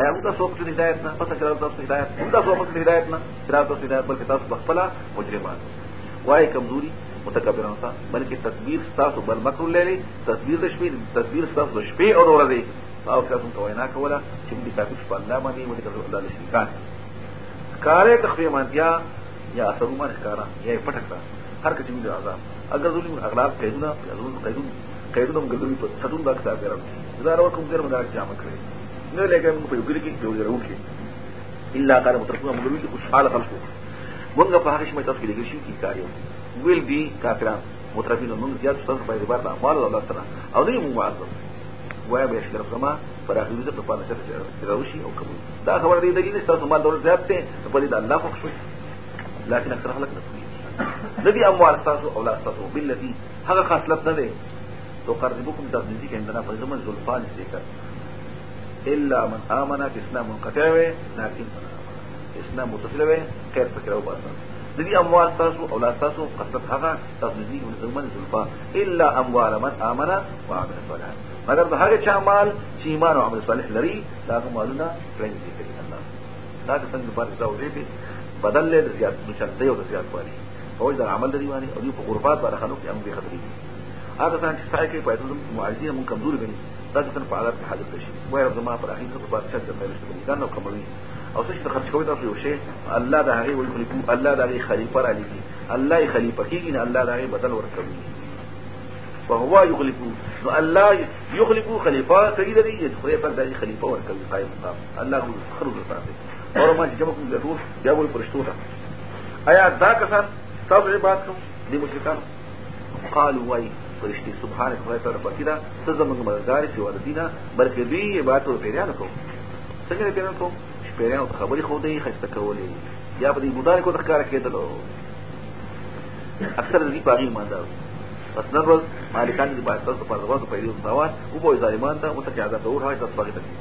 ایا موږ تاسو په هدایت نه پته کړو تاسو هدایت موږ تاسو په هدایت نه خلاف تاسو هدایت بلکې تاسو په خپل مجرمان وای کمزوري متکبران تاسو بلکې تدبیر تاسو بل مکر لري تدبیر د شپې تدبیر تاسو د شپې او ورځې او تاسو کوی نه کوله چې موږ تاسو په الله باندې موږ تاسو الله شریکان کارې تخفي مانتیا یا اثر عمر کارا یا پټکړه هر کچې موږ عذاب اگر ظلم اغلاب قیدونه قیدونه قیدونه موږ ګرځوي په ستون دا کتاب زار اور کم دیر مدار جامع کرے نو لے گئے مونگا یوگلی کی جو ضرور کی اللہ قال مترکونا مگروی کی کچھ حال خلقو مونگا فاحش میں تفکی لگی شو کی کاری ہو ویل بی کافران مترکونا مونگا زیاد سن پر بار دا مال اللہ سنا او نہیں مونگا عزم وای به شکر زما پر اخر دې په پانه سره راوشي او قبول دا خبر دې دلیل تاسو مال دولت زیات ته په دې الله خوښ شو لكن اکثر خلک نه دي اموال تاسو اولاد تاسو بالذي هغه خاص لفظ نه دی تو قربکم تبدیزی که اندنا فضم الزلفان ذکر الا من آمنا کہ اسنا منقطع ہوئے لیکن من آمنا اسنا متصل ہوئے خیر فکر او باسا ذی اموال تاسو اولاد تاسو قصد هغه تاسو ذی من زمن زلفا الا اموال من آمنا وعمل صالحا مگر د هغه چا مال چې ایمان او عمل صالح لري دا مالونه پرې دي کوي الله دا څنګه پر ځاو دی بدل له زیات مشدد او زیات پاري فوج د عمل دی باندې او په غربات باندې خلک هم به خطرې دي هغه ځان چې ساي کې پیدا زموږ معاجزي موږ کمزوري ګڼي دا ځکه په حالت کې حاضر شي وایي رب زما پر اخیر څه په بار چا څه پیدا شي دا نو کموي او څه چې خرج کوي تاسو یو شی الله دا هغه وایي خلیفو الله دا هغه خلیفہ را لګي الله یې خلیفہ کېږي نه الله دا هغه بدل ورکوي فهو يخلف نو الله يخلف خلیفہ کوي لري چې خدای پاک دا خلیفہ ورکوي قائم مقام الله هو خرج ورکوي اور ما چې جمع کوم ضرور بیا وایي پرشتو ته آیا دا کسان تاسو عبادت کوم دي مشرکان قالوا وای فرشتي سبحانك خدای تعالی پاکي دا څه زمونږ مددګار چې والدینا بلکې دوی عبادت او پیریانو کوو څنګه یې پیریانو کوو چې پیریانو ته خبرې خو دی خسته کولې یا په دې ګودار کو تخکار کېدلو اکثر دې پاغي ماندار پس نن ورځ مالکان دې باید تاسو په ورځو په یوه ځوان او په ظالمان ته متقاضا ته ور هاي تاسو باغې تکلیف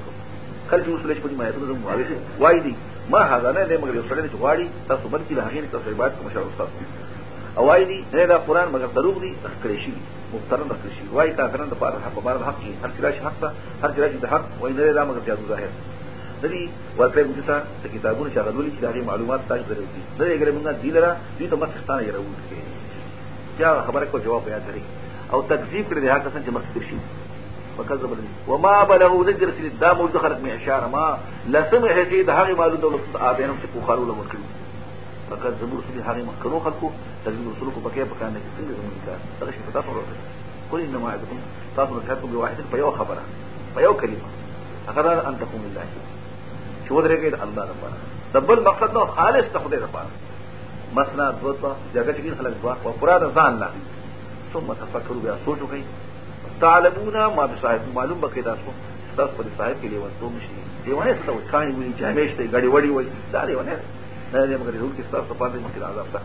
کله چې اوس لږ په دې مایته زموږ وایي وای دي ما هغه نه دې مګر یو سړی چې غواړي تاسو بلکې له هغې تاسو عبادت کوم شاو تاسو اوای دی نه دا قران مگر دروغ دی تخکړې شي مفترن تخکړې شي وای کافرن د پاره حق په بار حق کې هر کله شي حق ته هر کله شي د حق وای نه دا مگر جادو ظاهر دلی ورته موږ ته د کتابونو چې غوړي چې دغه معلومات تاسو درو دي دا یې ګره موږ دی لره دې ته مخ ستانه یې راوځي کې بیا خبره کو جواب بیا درې او تکذیب کړی هغه کسان چې مخ شي وکذب وما بلغ ذکر سید دا موجود خلق می اشاره ما لسمه هسي د هغه معلومات د اپینم چې کو خارو لمر کړی فقط زموږ سړي هغه مخکرو خلکو تجربه رسول کو پکې پکې نه څنګه زموږ کار دا شي تاسو ورته قل انما اعدكم تاسو نه تاسو به واحد په یو خبره په یو کلمه هغه ان تقوم الله چې ودرېږي الله لپاره د بل مقصد نو خالص ته خدای لپاره مثلا دوه دوه جګړه کې خلک دوه او پورا د ځان نه ثم تفکروا بیا سوچ وکړئ تعلمون ما بصاحب معلوم بکې تاسو تاسو په صاحب کې لیوان تو مشي دیوانه څه وایي کاڼي وایي جامې شته غړي وړي وایي دا دیوانه نه دې مګر یو کې ستاسو په پاتې مشکل عذاب ده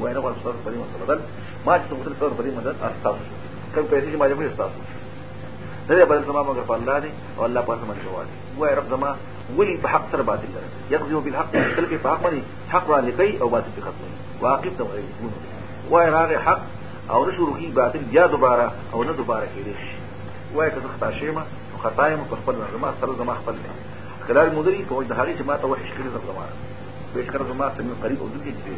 وای نه غواړم ستاسو په دې مسله بدل ما چې څومره ستاسو په دې مدد استاسو کوم پیسې چې ما یې ستاسو نه دې بدل زما مګر په الله دې او الله په سم جواب وای رب زما ولي په حق سره باطل لري يقضي بالحق تل کې په حق باندې حق را لکي او باطل په ختمي واقف ته وایي وای راغه حق او نه شروع کی باطل بیا دوباره او نه دوباره کېږي وای که خطا شې ما خطا یې مو په خپل زما سره زما خپل خلال مدري په وجه هغه چې ما ته وحش کړی زما به شکر زما سمې قریب او دغه چې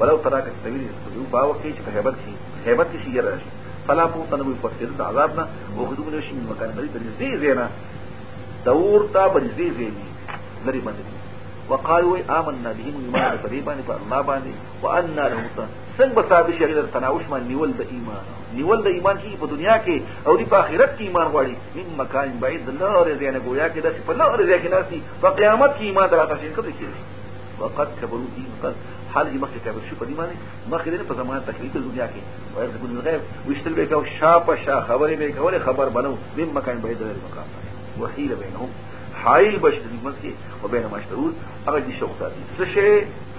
ولو ترا کې تویل یو باو کې چې په هیبت کې هیبت کې شي راشي فلا پو تنو په تیر د عذاب نه او خدوم له شي مکان لري د دې زینا دور تا په دې زینا لري باندې وقالوا آمنا به ایمان په دې باندې په الله باندې وان له څنګه به ثابت شي غیر تناوش مان نیول د ایمان نیول د ایمان کی په دنیا کې او په آخرت کې ایمان غواړي من مکان بعید لار زینه گویا کې د په لار زینه کې ناسي په قیامت کې ایمان دراته شي کله کې وقد کبروا دین قد حال دې مخکې کبر شي په دې باندې مخکې دې په زمانه تکلیف دنیا کې او د ګل غیب وشتل به کو شا په شا خبرې به کوله خبر بنو من مکان بعید لار مقام وحیل بینهم حائل بشری مکه وبین مشترود هغه دي شوق ساتي څه شي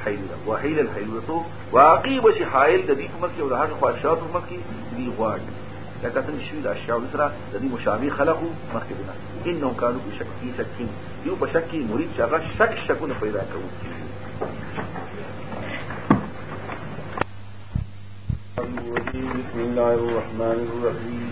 حیله وحیل الحیلته واقع بشي حائل د دې کومه کې او د هغه خواهشات کومه کې دی غواړي لکه څنګه چې د اشیاء سره د دې مشابه خلقو مخکې دي انهم كانوا في شك في شك یو په شک کې مرید چې هغه شک شکونه پیدا کوي بسم الله الرحمن الرحيم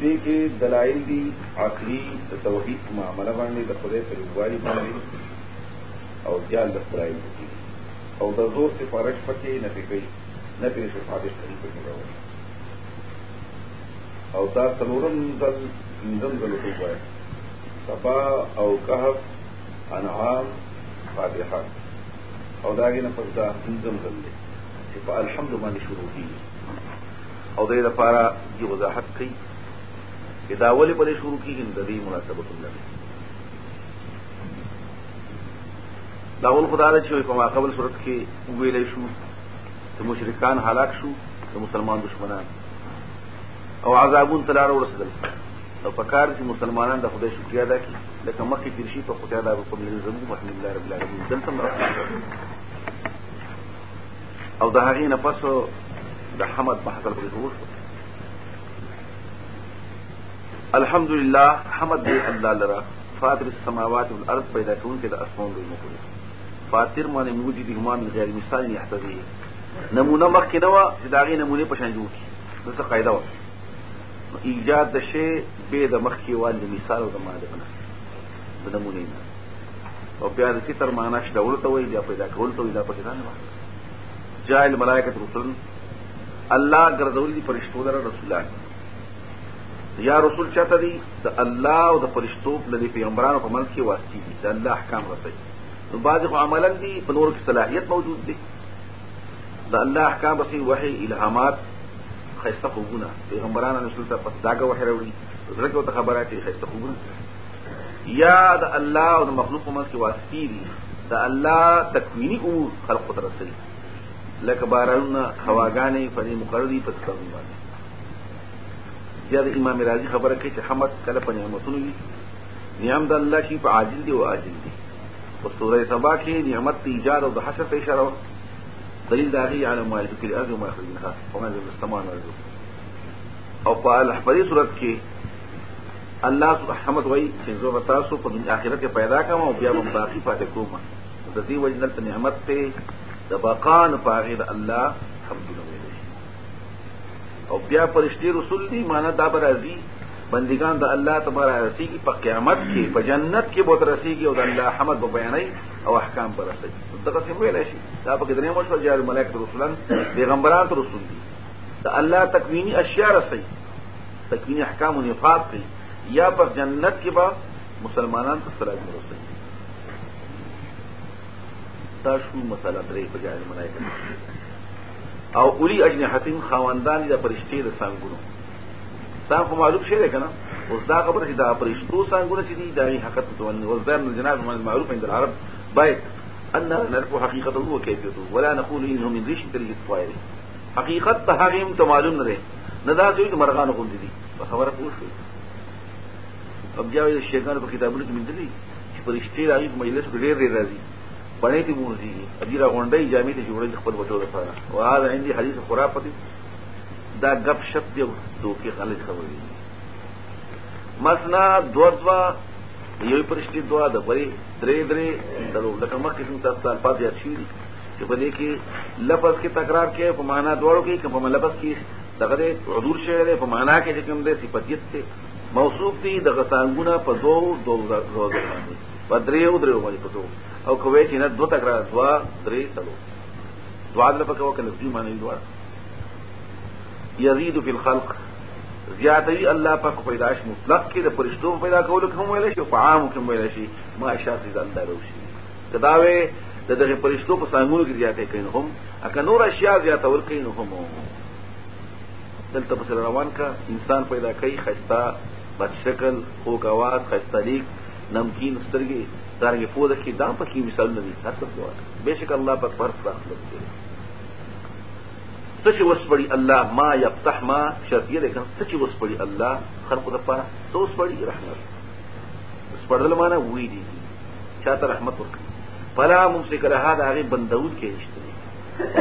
دې کې دلایل دي عقلي د توحید په معامله باندې د خدای په یووالي باندې او جال د خدای دي او د زور سفارش پکې نه کوي نه پرې سفارش کوي پکې راوړي او دا څلورم ځل پنځم ځل وایي صفا او کهف انعام فاتحه او داګه نه پس دا پنځم ځل دی چې په الحمد باندې شروع کیږي او دې لپاره چې وضاحت کوي چې دا ولې په دې شروع کېږي د دې مناسبت نه ده دا اول خدای له چې په ما قبل صورت کې ویلې شو چې مشرکان هلاک شو د مسلمان دشمنان او عذابون تلار ورسېدل نو په کار چې مسلمانان د خدای شکریا ادا کړي لکه مخکې تیر شي په خدای دا په ملي زموږ محمد الله رب العالمین دلته مرسته او د هغې نه پس د حمد په حاصل پورې وشو الحمد لله حمد دی الله لرا فاطر السماوات والارض پیدا کون کې د اسمان دوی مکوي فاطر معنی موجود هما من غیر مثال یحتوی نمونه مخکې نه و چې دا غي نمونه په شان جوړ کی نو څه قاعده و ایجاد د شی به د مخکې والي مثال او د مالک نه د نمونې نه او بیا د فطر معنا شته ورته وي بیا پیدا کول ته وي دا پکې نه جائل ملائکه رسول الله ګرځول دي فرشتو لره رسولان یا رسول چاته دي د الله او د فرشتو د پیغمبرانو په منځ کې واسطي دي د الله احکام رسي نو بعض خو عملا دي په نور کې صلاحيت موجود دي د الله احکام رسي وحي الهامات خيسته خوبونه پیغمبرانو رسول ته پس داګه وحي راوړي زړه کې خبره کوي خيسته خوبونه یا د الله او د مخلوق په منځ کې واسطې دي د الله تکویني امور خلقو ته رسوي لکه بارانونه هواګانې په دې مقرر دي په څرګند باندې یا د امام رازي خبره کوي چې حمد کله په نعمتونو وي نعم د الله شي په عاجل دي او عاجل دي په سورې سبا کې نعمت ته ایجاد او د حشر ته اشاره وه دلیل دا غي علم ما ذکر از ما خرج منها وما ذل السمان او په الحبري صورت کې الله سبحانه وایي چې زه به تاسو په دنیا آخرت کې پیدا کوم او بیا به باقی پاتې کوم د دې وجه دلته نعمت ته د بقا نه پاغې د الله حمدونه ویل شي او بیا فرشتي رسول دي معنا دا به راځي بندگان د الله تبارک رسیږي په قیامت کې په جنت کې به رسیږي او د الله حمد به بیانوي او احکام به رسیږي دغه څه ویل شي دا په کډنې مو شو جار ملائکه رسولان پیغمبران رسول دي د الله تکوینی اشیاء رسیږي تکوینی احکام و نفاق کی یا پر جنت کی با مسلمانان ته سراج مرسته دا شو مسله درې په جاهل ملایکه او اولی اجنحتین خواندان د پرشتي د څنګهونو سان خو معلوم شي ده کنه اوس دا خبره چې دا پرشتو څنګهونه چې دي دا یې حقیقت ته ونه اوس دا من جناب من معروف عند العرب باید ان نعرف حقیقته وکیفیته ولا نقول انه من ذي شتر الطائر حقیقت ته هغه هم ته معلوم نه دی نه دا چې مرغان غوندي دي په خبره پوه شو اب بیا یې شیطان په کتابونو کې مندلې چې پرشتي راغلي په مجلس کې ډېر ډېر راځي پړې ته موزي اجیرا غونډې جامې ته جوړې خپل بچو لپاره واه عندي حدیث خرافت دا غب شپ دی دوکي غلط خبرې دي مثلا دو دوا یو پرشتي دوا د بری درې درې درو لکه مخکې څنګه تاسو په پاتې شي چې په دې کې لفظ کې تکرار کې په معنا دواړو کې کوم په لفظ کې دغه دې حضور شوی دی په معنا کې چې کوم دې صفاتیت ته موصوف دي دغه څنګهونه په دوو دوو ورځو باندې په دریو دریو باندې په دوو او کوی چې نه دوه تکرار دوا درې تلو دوا د په کوه کې لفظي معنی دواړه یزيد فی الخلق زیاتوي الله پاک پیدائش مطلق کې د پرشتو پیدا کولو کوم ویل شي په عام کې ویل شي ما شاء الله زیات الله روشي کداوې د دغه پرشتو په څنګهونو کې زیاتې کین هم اکه نور اشیاء زیاته ور کین هم دلته په روان کا انسان پیدا کوي خستا بد شکل خو گواز خستا لیک نمکین سترګې دارنګه په دغه کې دام پکې مثال نه دي تاسو کوه بهشکه الله پاک پر خپل کوي سچ وسپړي الله ما يفتح ما شرطيه ده سچ وسپړي الله خلق د پاره سو وسپړي رحمت سپړل معنا وی دي چاته رحمت ورکړي فلا ممسک لها دا غي بندون کې نشته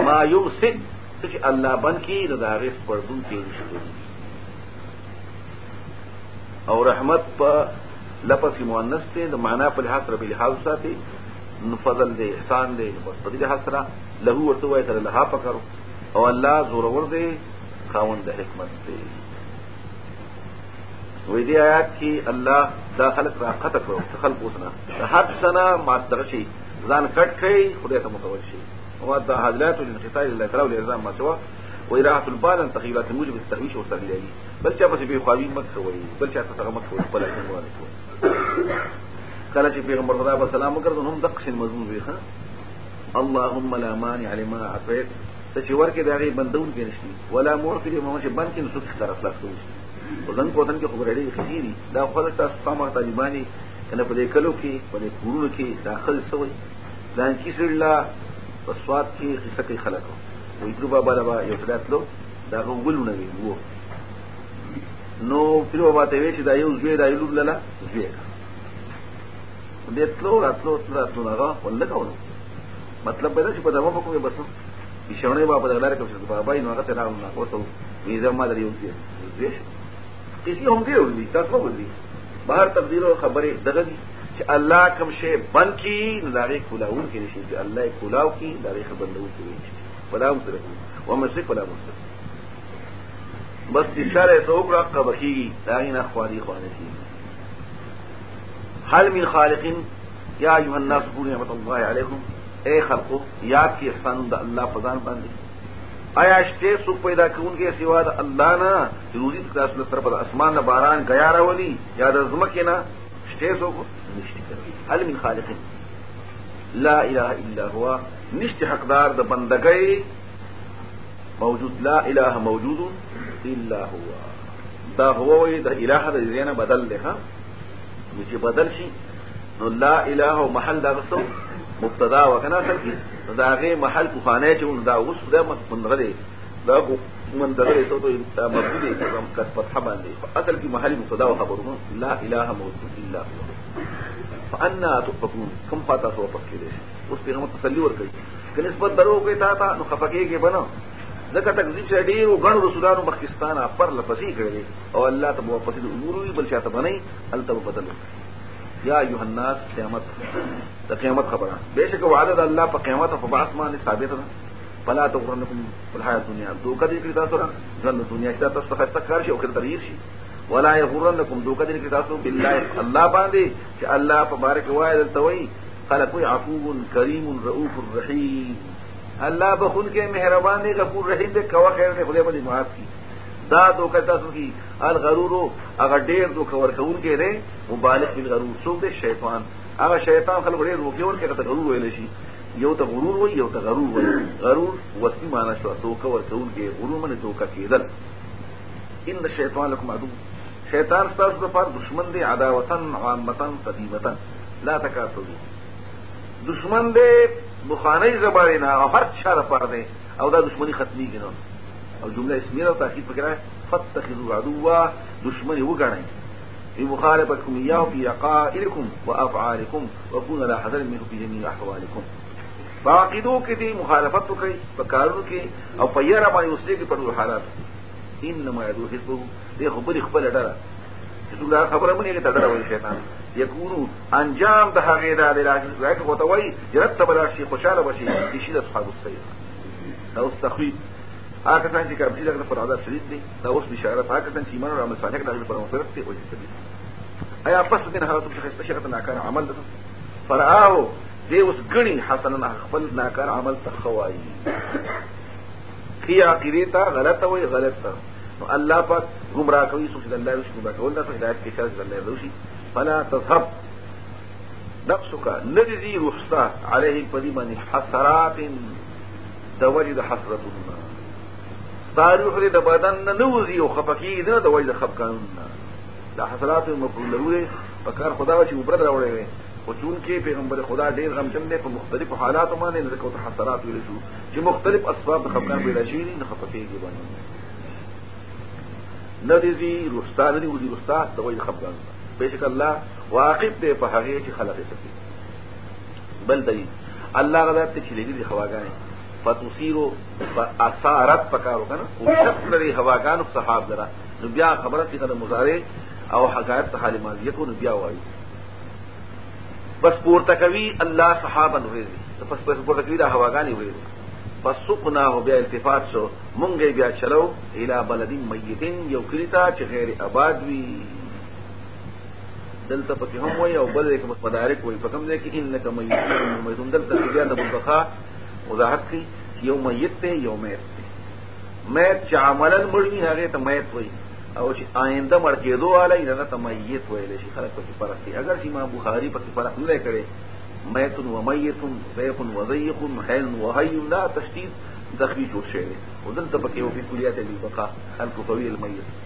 ما يمسك چې الله بن کې دا غي سپړدون کې نشته او رحمت په لفظ مؤنث ته د معنا په لحاظ رب الحال ساتي فضل دې احسان دې په دې لحاظ سره له ورته وای سره لها پکړو او الله زور ور دې خاوند حکمت دې وې دې آیات کې الله دا خلق را قطع کړو چې خلق اوسنه د هر سنه ما دغه شي ځان کټ کړي خدای ته متوجه شي او دا حاضرات الانقطاع لله تعالی الزام ما سوا وې راحت البال ان تغیرات موجب التغویش او تغییر بل چا پسې به خواوی مکه وي بل چا سره مکه وي خپل کې مو کله چې پیغمبر خدا به سلام وکړ نو هم دقش مضمون وي ها اللهم لا مانع لما اعطيت ته چې ورکه د هغه بندون کې نشي ولا مور کې مو چې بند کې نو څه کار خلاص کوي وزن په وطن کې خبرې ډېرې خېری دا خو له تاسو سم طالباني کنه په دې کلو کې په دې کورونو کې داخل شوی دا چې سړلا په سواد کې قصه کې خلکو وې ګروپ بابا لا یو څه داتلو دا غوګلونه وی وو نو پیر بابا ته وی چې دا یو زوی دا یو لور لاله زوی دې تلو راتلو تلو راتلو هغه ولګاو مطلب به دا چې په دغه وخت کې بس شونه بابا د لارې کوم چې بابا یې نو هغه ته راغلم نه کوته ویزه ما درې وځي دیش کسی هم دی ولې تاسو ولې بهر تقدیر او خبره دغه دي چې الله کوم شی بن کی نو دغه کولاون کې نشي چې الله کولاو کی دغه خبر نه وکړي ولا هم سره و مسلک ولا مسلک بس اشاره ته وکړه قبخي دا نه خواري خوانه شي هل من خالقین یا ایوہ الناس بونی احمد اللہ علیکم اے خلقو یاد کی احسان دا اللہ فضان باندی آیا اشتے سو پیدا کون کے سوا دا اللہ نا روزی تک رسول طرف دا اسمان نا باران گیا را ولی یا دا زمکی نا اشتے سو کو نشتی کرو حل من خالق لا الہ الا ہوا نشتی حقدار دا بندگئی موجود لا الہ موجود الا ہوا دا ہوا دا الہ دا زینا بدل لے ہاں مجھے بدل شی نو لا اله او محل دا غسو مبتدا وکنا سکی دا غي محل کو خانه چې دا اوس دا منغلي دا من دغه ته ته مبدي دي کوم کټ په حبا دي اصل کې محل مبتدا او خبر نو لا اله موجود الا هو فانا تفكون كم فاتا سو پکې دي اوس په نوم تسلی ور کوي کني نسبت درو کوي تا تا نو خفقېږي بنو ځکه تکذیب چې ډیرو غنو رسولانو پاکستان پر لپسې کړی او الله ته واپس د امور وی بل شاته بنئ الته بدل یا ایها الناس قیامت د قیامت خبره بهشکه وعده د الله په قیامت او په بعث باندې ثابت ده فلا تغرنکم الحیات دنیا دوکه دې کړی تاسو را ژوند دنیا کې تاسو څخه تکرار شي او کله تغیر شي ولا یغرنکم دوکه دې کړی تاسو بالله الله باندې چې الله تبارک وای دلته وای خلق وی عفو کریم رؤوف الرحیم الله بخون کې مهربان دی غفور رحیم دی کوا خیر دی خدای باندې معاف کی دا دوکه تاسو کی الغرورو هغه ډیر دوکه ورکوونکی دی مبالغ فی الغرور څوک دی شیطان هغه شیطان خلکو ډیر دوکه ورکوي هغه ته غرور ویلی شي یو ته غرور وایي یو ته غرور وایي غرور وسپي معنا شوه دوکه ورکوونکی غرور منې دوکه کېدل ان الشیطان لکم عدو شیطان ستاسو لپاره دشمن دی عداوتا عامتا قدیمتا لا تکاسو دی دشمن دی بخانه زبانه او هر چا لپاره دی او دا دشمنی ختمي کینو او جمله اسمیه او تاکید پکې فتخذو عدوا دشمن وګڼئ في مخالفتكم إياه في عقائلكم وأفعالكم وكون لا حذر منه في جميع أحوالكم فعقیدو کې دي مخالفت وکړي په کارونو کې او په یاره باندې اوسې کې پر حالات انما يدو حزبه دې خو بری خپل ډره چې څنګه خبره مونږ یې ته ډره وایي شیطان یکونو انجام د هغې دا دی راځي ځکه وته وایي جرت تبراشي خوشاله بشي چې شي د اصحاب السيد او استخوي هغه کسان چې کافر دي دغه پر عذاب شدید دی دا اوس بشارت هغه کسان چې ایمان او عمل صالح دغه پر مغفرت دی او جنت دی ایا پس دین هغه څه چې شرط نه کار عمل ده فرآو دی اوس غني حسن نه خپل نه کار عمل تخوای کی عقیده تا غلط وای غلط تا نو الله پاک گمراه کوي سوچ الله وش گمراه کوي الله ته هدایت کې شرط الله روشي فلا تذهب نفسك نجزي رخصة عليه القديمة حسرات د وجه د حسرتونو نه ستا روح دې د بدن نه نه وځي او خفه کېږي نه د وجه د خفګانونو نه د حسراتو مفهوم لرو دی په کار خدا چې عبرت راوړی وي خو چونکې پیغمبر خدا ډېر غمجن دی په مختلفو حالاتو باندې ځکه ورته حسرات ویل شو چې مختلف اسباب د خفګان پیدا شوي دي نه خفه کېږي باندې نه دې ځي رستا نه دې وځي رستا د وجه خفګان بېشکه الله واقف دی په هغې چې خلق یې بل دلیل الله غدا ته چې لګي هواګانې فتوسیرو اثارت پکارو کنه او شخص لري هواګانو صحاب درا نو بیا خبره چې کنه مضارع او حقایق حال ماضیه کو نو بیا وایي بس پورته کوي الله صحابه نوې پس پس پورته کوي دا هواګانې وې فسقناه بیا التفات شو مونږه بیا چلو الی بلدین میتین یو کلیتا چې غیر آباد وی دلته پکې هم وایي او بل کې مدارک وایي په کوم ځای کې انک میتون میتون دلته کې بیا د منتخا وضاحت کوي یو میت ته یو میت ته میت چې عملا مړ وي هغه ته میت وایي او چې آینده مړ کېدو والی نه ته میت ویل شي خلک پکې فرق دي اگر چې امام بخاری پکې فرق نه کړي میت و میت ضیق و ضیق حین و حی لا تشدید دخوی جوړ شوی دی او دلته پکې یو فی کلیات البقاء الکفوی المیت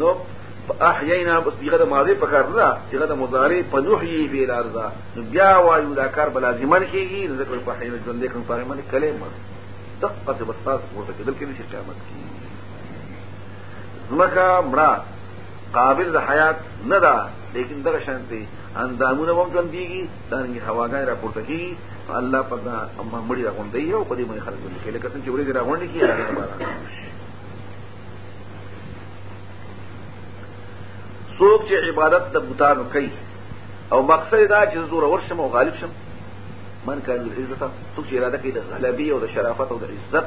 نو احیینا بس دیغه د ماضی په کار نه دیغه د مضارع په نوحی فی الارض نو بیا وایو دا کار بل لازمان کیږي ذکر په حین ژوند کې په اړه باندې کلمه دقه د بساس ورته کېدل کې نشي قیامت کې زمکا مرا قابل د حیات نه ده لیکن دغه شان دی اندامونه هم ژوند کیږي څنګه هواګان راپورته کیږي الله په دا اما مړی راغونډي او په دې باندې خلک ولي کې لکه څنګه چې ورې راغونډي کیږي څوک چې عبادت د بوتانو کوي او مقصد دا چې زور ورشم او غالب شم من کان العزت څوک چې اراده کوي د غلبي او د شرافت او د عزت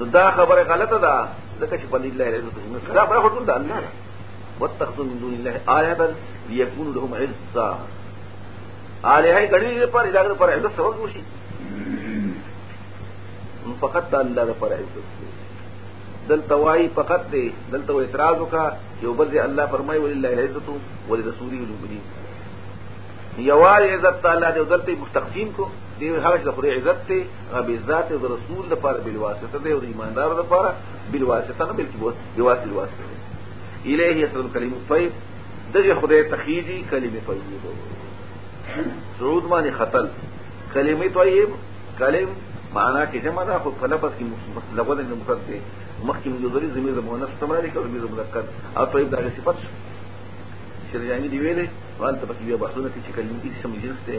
نو دا خبره غلطه ده ځکه چې بل الله العزت نو خلاف راغو ټول د الله واتخذوا من دون الله آية بل ليكون لهم عزا آلهه غړي پر اجازه پر عزت سبب وشي فقط الله پر عزت دلته وایي فقط دی دلته اعتراض وکړه یو بل ځای الله فرمایي ولله العزت ولرسوله المؤمنین یوازې عزت تعالی دی دلته مستقیم کو دی هغه د خدای عزت دی هغه به ذات او رسول لپاره بل واسطه دی او ایماندار لپاره بل واسطه نه بلکې بوت دی واسطه واسطه دی الیه یسر کلمه طیب دغه خدای تخیجی کلمه طیبه سعود معنی خطل کلمه طیب کلم معنا کې جمع ده خو په لفظ کې لغوه د مفرد دی مخکې موږ ذری زمير د مؤنث استعمال کړو زمير مذکر او طيب دغه صفت شو شرجاني دی ویلې وان ته پکې بیا بحثونه کې چې کلم دې سم جنس دی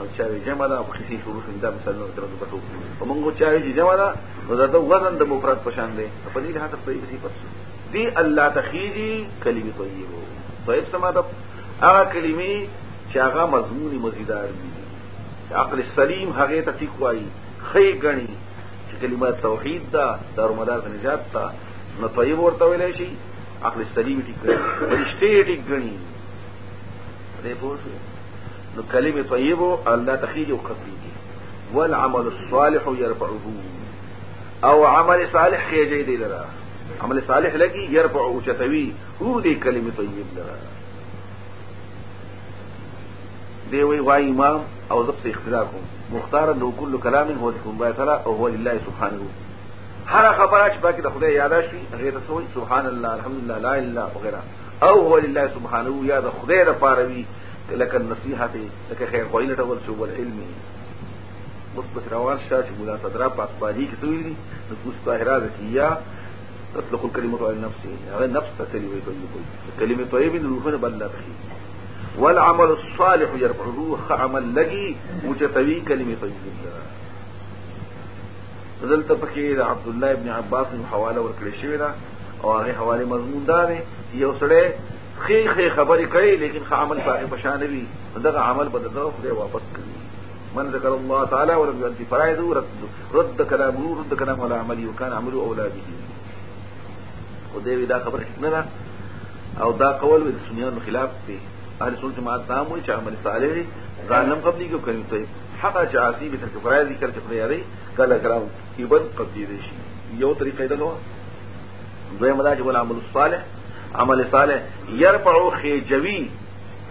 او چا وی جمع ده په خصي شروع شنده مثال نو تر دې پټو او موږ چا وی چې جمع ده نو دا وزن د مفرد په شان دی په دې حالت په دې صفت شو دی الله تخیری کلمه طیبه طیب سماده هغه کلمې چې هغه مضمون مزیدار دي عقل سلیم هغه ته ټیک وایي خې غني چې کلمه توحید دا دار مدار د نجات ته نو طیب ورته ویلای شي عقل سلیم ټیک غني فرشته ټیک غني دې پوه شو نو کلمه طیب الله تخیل او قبلی دي والعمل الصالح يرفعه او عمل صالح خېږي دی لره عمل صالح لګي يرفع او چتوي هو دې کلمه طیب لره دی وی وای امام او زب سے اختلاف ہوں مختار لو کل کلام هو لكم باي تعالى او هو لله سبحانه هر خبره چې باقي د خدای یاد شي غیر سوی سبحان الله الحمد لله لا اله وغيرها او هو لله سبحانه یا د خدای د پاره وی لکه نصیحت لکه خیر خوای لټول شو ول علم مثبت روان شاه چې مولا صدرا پاکبالي کې سوی دي د کوس طاهره ذکیه تطلق الكلمة على النفس هذا نفس كلمة طيبة كلمة طيبة الوفن بلا تخي والعمل الصالح يرفعه عمل لقي وجتوي كلمة طيبة دلته پکې د عبد الله ابن عباس نو حواله ورکړې شوې ده او هغه حواله مضمون دا دی یو سړی خې خې خبرې کوي لیکن عمل پاکه پشان وي دغه عمل بدلو خو واپس کوي من ذكر الله تعالى ولم يؤدي فرائضه رد رد كلامه رد كلامه على عمله وكان عمله اولى به ودې دا خبره نه ده او دا قول د سنیانو خلاف دی اهل سنت جماعت دا وایي چې عمل صالح دی ظالم قبلي کو کوي ته حق چې عاصی به تر فرایض ذکر چې خدای لري کله کراو کی بد قبلي دی شي یو طریقې دا نو دوی مدا چې عمل صالح عمل صالح يرفع خيجوي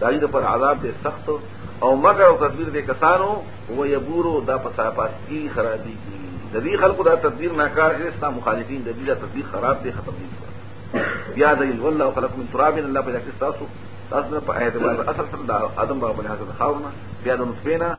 داجی پر عذاب دې سخت او مګر او تدبیر دې کسانو و یبورو دا پسا پاسکی خرابی کی د دې خلکو دا تدبیر ناکار دي ستا مخالفین د دې دا تدبیر خراب دي ختم دي بیا د ول او خلق من تراب الله په لکه تاسو تاسو په اعتبار اصل سره د ادم بابا نه حاصل خاورنا بیا د نطفه